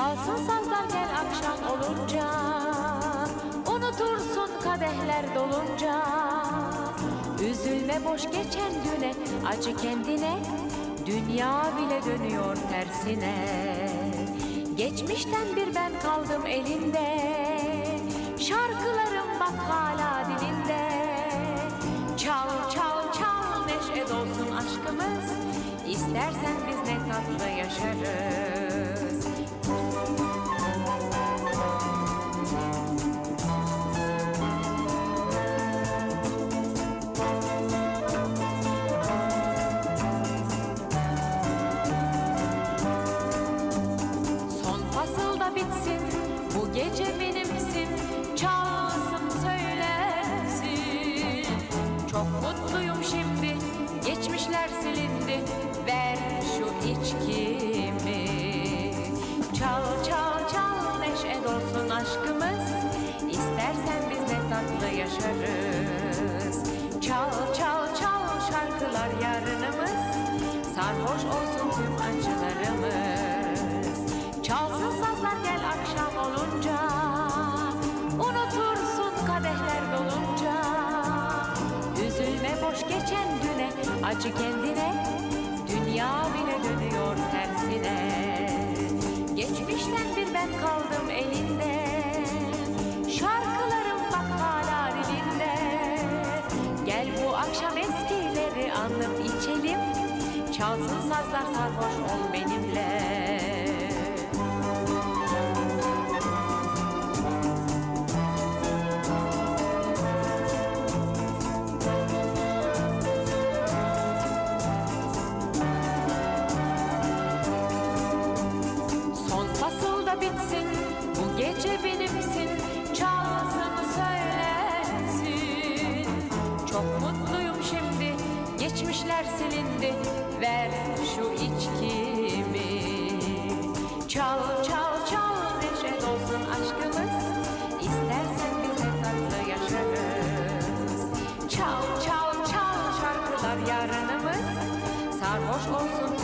Çalsın sazlar gel akşam olunca Unutursun kadehler dolunca. Üzülme boş geçen güne Acı kendine Dünya bile dönüyor tersine. Geçmişten bir ben kaldım elinde Şarkılarım bak hala dilinde. Çal çal çal neşe dolsun aşkımız İstersen biz ne tatlı yaşarız Son fasıl da bitsin Bu gece benimsin Çalsın söylensin Çok mutluyum şimdi Geçmişler silindi. Ver şu içkimi. Çal çal çal Neşe dolsun aşkımız. İstersen biz ne tatlı yaşarız Çal çal çal Şarkılar yarınımız. Sarhoş olsun tüm acılarımız. Çalsın sazlar gel akşam olunca. Unutursun kadehler dolunca. Üzülme boş geçen güne Acı kendine. Dünya bile dönüyor tersine akşam eskileri anıp içelim. Çalsın sazlar sarhoş ol benimle. Son fasıl da bitsin Bu gece benimsin. Çalsın söylensin Çok şimdi Geçmişler silindi Ver şu içkimi. Çal çal çal Neşe dolsun aşkımız İstersen biz de tatlı yaşarız. Çal çal çal Şarkılar yarınımız Sarhoş olsun